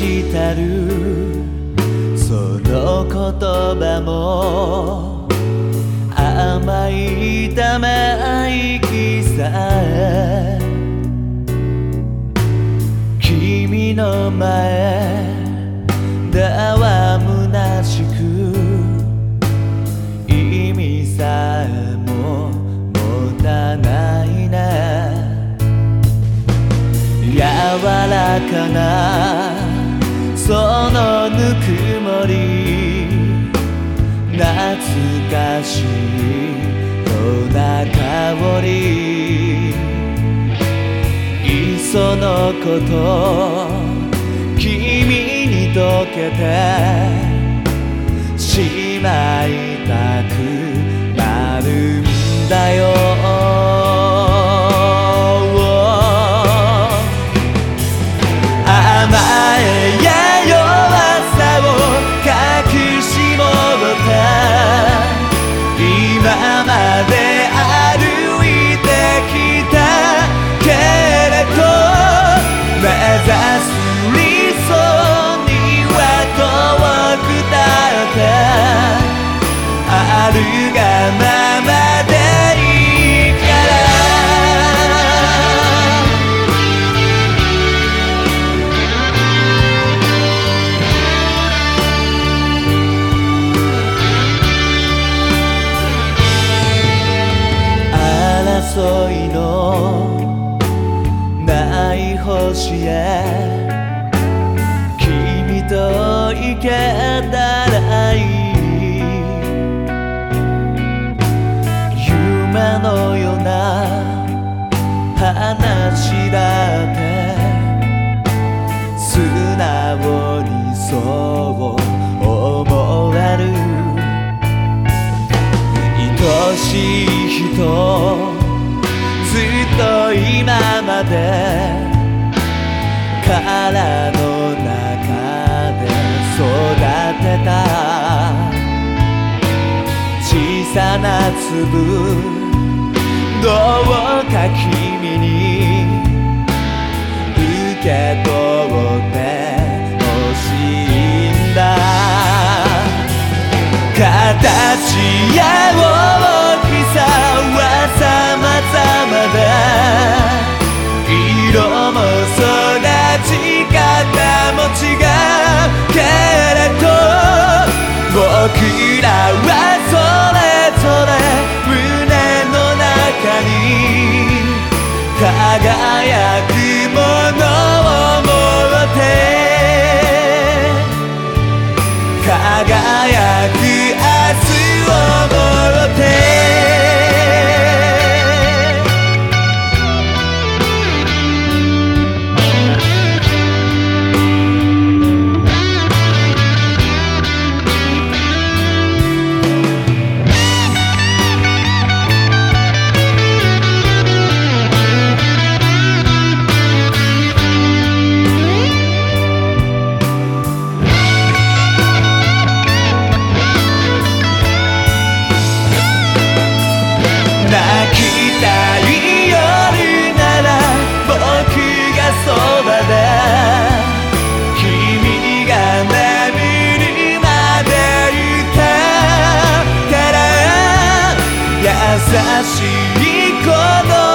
したる。その言葉も甘い玉いきさ君の前だは虚しく意味さえも持たないな柔らかなそのぬくもり懐かしいような香り。いっそのこと君に溶けてしまいたくなるんだよ。ない星へ。君と行けたら今まで殻の中で育てた。小さな粒どうか君に受け取ってほしいんだ。形しい子供